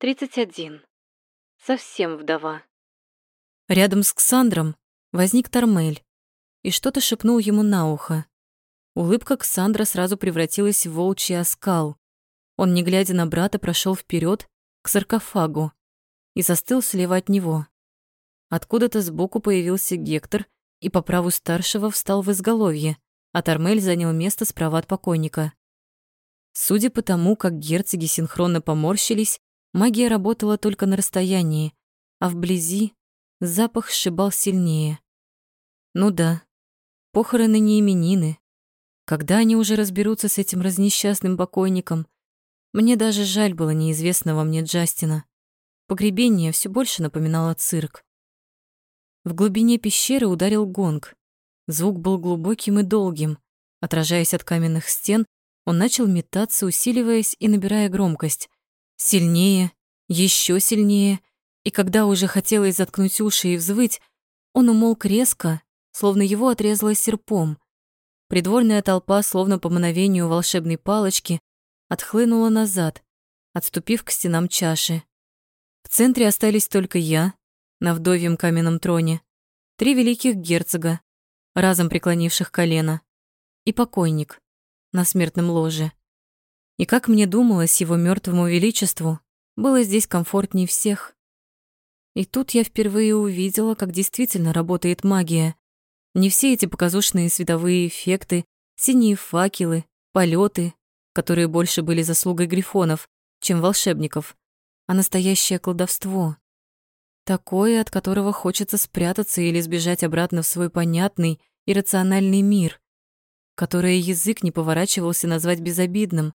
31. Совсем вдова. Рядом с Ксандром возник Тормель и что-то шепнул ему на ухо. Улыбка Ксандра сразу превратилась в волчий оскал. Он, не глядя на брата, прошел вперед к саркофагу и застыл слева от него. Откуда-то сбоку появился Гектор и по праву старшего встал в изголовье, а Тормель занял место справа от покойника. Судя по тому, как герцоги синхронно поморщились, магия работала только на расстоянии, а вблизи запах сшибал сильнее. Ну да, похороны не именины. Когда они уже разберутся с этим разнесчастным покойником? Мне даже жаль было неизвестного мне Джастина. Погребение все больше напоминало цирк. В глубине пещеры ударил гонг. Звук был глубоким и долгим. Отражаясь от каменных стен, он начал метаться, усиливаясь и набирая громкость. Сильнее, еще сильнее, и когда уже хотелось заткнуть уши и взвыть, он умолк резко, словно его отрезало серпом. Придворная толпа, словно по мановению волшебной палочки, отхлынула назад, отступив к стенам чаши. В центре остались только я, на вдовьем каменном троне, три великих герцога, разом преклонивших колено, и покойник на смертном ложе. И как мне думалось, его мертвому величеству было здесь комфортнее всех. И тут я впервые увидела, как действительно работает магия. Не все эти показушные световые эффекты, синие факелы, полеты, которые больше были заслугой грифонов, чем волшебников, а настоящее колдовство. Такое, от которого хочется спрятаться или сбежать обратно в свой понятный и рациональный мир, которое язык не поворачивался назвать безобидным.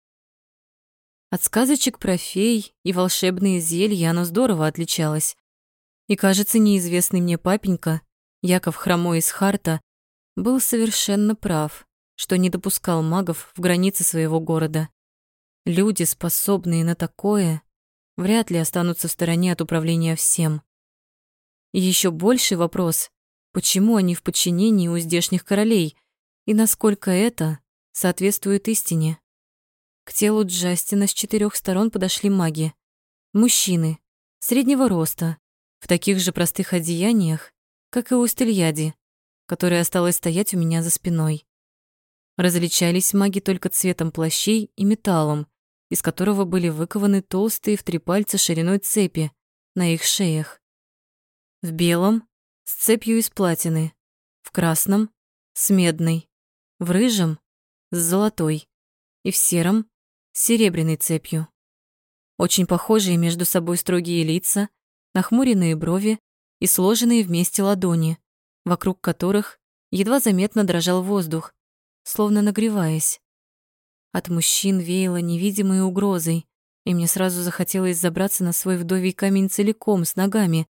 От сказочек про фей и волшебные зелья оно здорово отличалось. И, кажется, неизвестный мне папенька, Яков Хромой из Харта, был совершенно прав, что не допускал магов в границы своего города. Люди, способные на такое, вряд ли останутся в стороне от управления всем. И еще больший вопрос, почему они в подчинении у здешних королей и насколько это соответствует истине. К телу Джастина с четырех сторон подошли маги. Мужчины, среднего роста, в таких же простых одеяниях, как и у Стельяди, которая осталась стоять у меня за спиной. Различались маги только цветом плащей и металлом, из которого были выкованы толстые в три пальца шириной цепи на их шеях. В белом — с цепью из платины, в красном — с медной, в рыжем — с золотой и в сером — серебряной цепью. Очень похожие между собой строгие лица, нахмуренные брови и сложенные вместе ладони, вокруг которых едва заметно дрожал воздух, словно нагреваясь. От мужчин веяло невидимой угрозой, и мне сразу захотелось забраться на свой вдовий камень целиком, с ногами,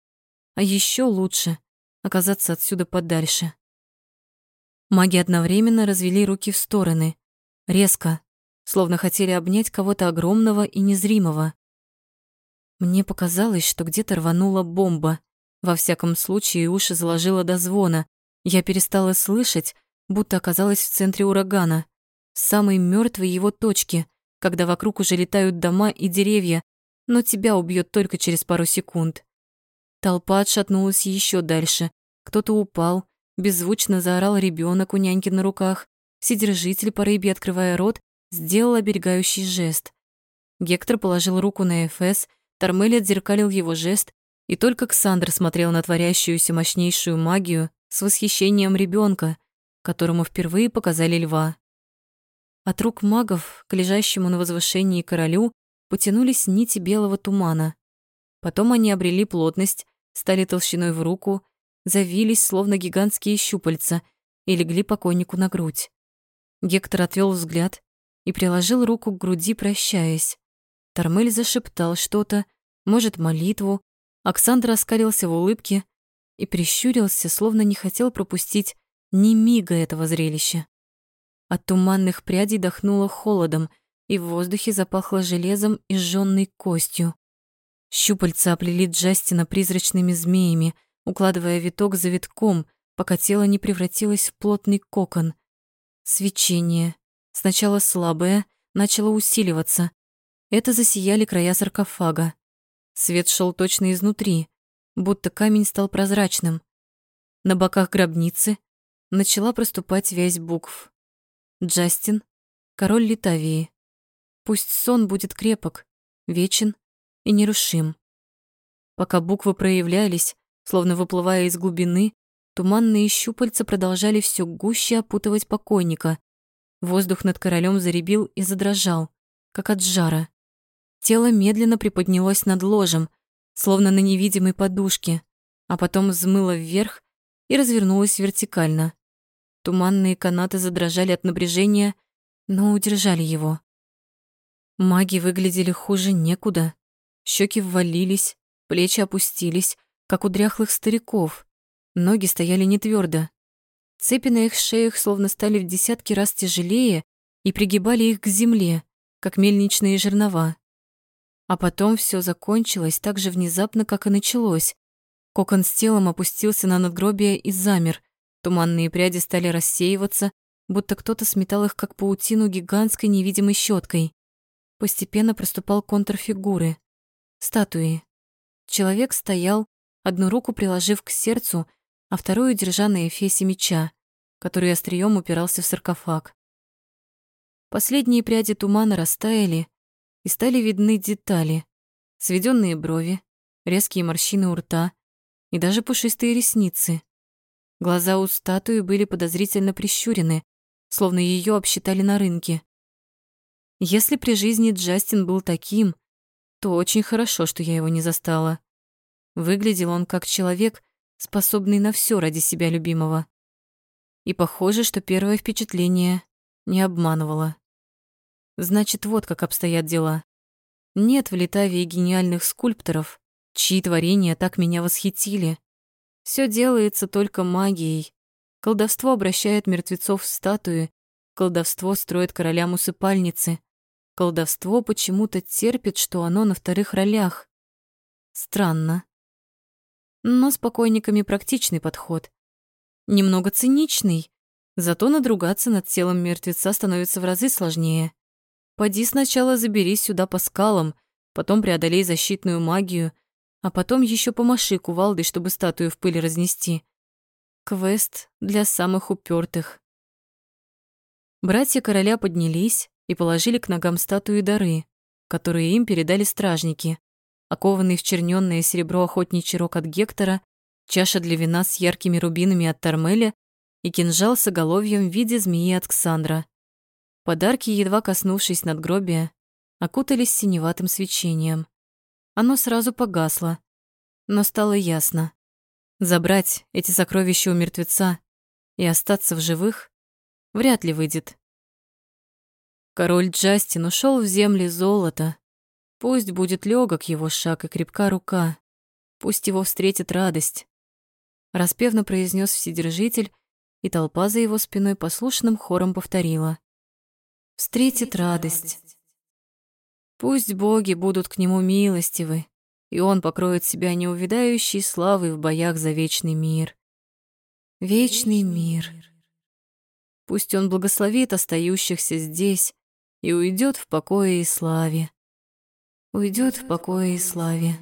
а еще лучше оказаться отсюда подальше. Маги одновременно развели руки в стороны, резко, словно хотели обнять кого-то огромного и незримого. Мне показалось, что где-то рванула бомба. Во всяком случае, уши заложило до звона. Я перестала слышать, будто оказалась в центре урагана, в самой мертвой его точке, когда вокруг уже летают дома и деревья, но тебя убьет только через пару секунд. Толпа отшатнулась еще дальше. Кто-то упал, беззвучно заорал ребенок у няньки на руках. Вседержитель по рыбе, открывая рот, сделал оберегающий жест. Гектор положил руку на Эфес Тормель отзеркалил его жест, и только Ксандр смотрел на творящуюся мощнейшую магию с восхищением ребенка, которому впервые показали льва. От рук магов к лежащему на возвышении королю потянулись нити белого тумана. Потом они обрели плотность, стали толщиной в руку, завились, словно гигантские щупальца, и легли покойнику на грудь. Гектор отвел взгляд и приложил руку к груди, прощаясь. Тормель зашептал что-то, может, молитву. Оксандр оскалился в улыбке и прищурился, словно не хотел пропустить ни мига этого зрелища. От туманных прядей дохнуло холодом, и в воздухе запахло железом и сжённой костью. Щупальца оплели Джастина призрачными змеями, укладывая виток за витком, пока тело не превратилось в плотный кокон. Свечение, сначала слабое, начало усиливаться, это засияли края саркофага. Свет шел точно изнутри, будто камень стал прозрачным. На боках гробницы начала проступать вязь букв. Джастин, король Литавии. Пусть сон будет крепок, вечен и нерушим. Пока буквы проявлялись, словно выплывая из глубины, туманные щупальца продолжали все гуще опутывать покойника. Воздух над королем заребил и задрожал, как от жара. Тело медленно приподнялось над ложем, словно на невидимой подушке, а потом взмыло вверх и развернулось вертикально. Туманные канаты задрожали от напряжения, но удержали его. Маги выглядели хуже некуда. Щеки ввалились, плечи опустились, как у дряхлых стариков. Ноги стояли не твердо. Цепи на их шеях словно стали в десятки раз тяжелее и пригибали их к земле, как мельничные жернова. А потом все закончилось так же внезапно, как и началось. Кокон с телом опустился на надгробие и замер. Туманные пряди стали рассеиваться, будто кто-то сметал их, как паутину, гигантской невидимой щеткой. Постепенно проступал контур фигуры. Статуи. Человек стоял, одну руку приложив к сердцу, а вторую держа на эфесе меча, который острием упирался в саркофаг. Последние пряди тумана растаяли, и стали видны детали. Сведенные брови, резкие морщины у рта и даже пушистые ресницы. Глаза у статуи были подозрительно прищурены, словно ее обсчитали на рынке. Если при жизни Джастин был таким, то очень хорошо, что я его не застала. Выглядел он как человек, способный на все ради себя любимого. И похоже, что первое впечатление не обманывало. Значит, вот как обстоят дела. Нет в Литавии гениальных скульпторов, чьи творения так меня восхитили. Все делается только магией. Колдовство обращает мертвецов в статуи, колдовство строит королям усыпальницы, Колдовство почему-то терпит, что оно на вторых ролях. Странно. Но с покойниками практичный подход. Немного циничный, зато надругаться над телом мертвеца становится в разы сложнее. Поди сначала заберись сюда по скалам, потом преодолей защитную магию, а потом еще помаши кувалдой, чтобы статую в пыль разнести. Квест для самых упертых. Братья короля поднялись, и положили к ногам статуи дары, которые им передали стражники, окованный в чернённое серебро охотничий рог от Гектора, чаша для вина с яркими рубинами от Тармеля и кинжал с оголовьем в виде змеи от Ксандра. Подарки, едва коснувшись надгробия, окутались синеватым свечением. Оно сразу погасло, но стало ясно. Забрать эти сокровища у мертвеца и остаться в живых вряд ли выйдет. Король Джастин ушел в земли золота. Пусть будет легок его шаг и крепка рука. Пусть его встретит радость. Распевно произнес Вседержитель, и толпа за его спиной послушным хором повторила. «Встретит радость». Пусть боги будут к нему милостивы, и он покроет себя неувидающей славой в боях за вечный мир. Вечный мир. Пусть он благословит остающихся здесь, и уйдет в покое и славе. Уйдет в покое и славе.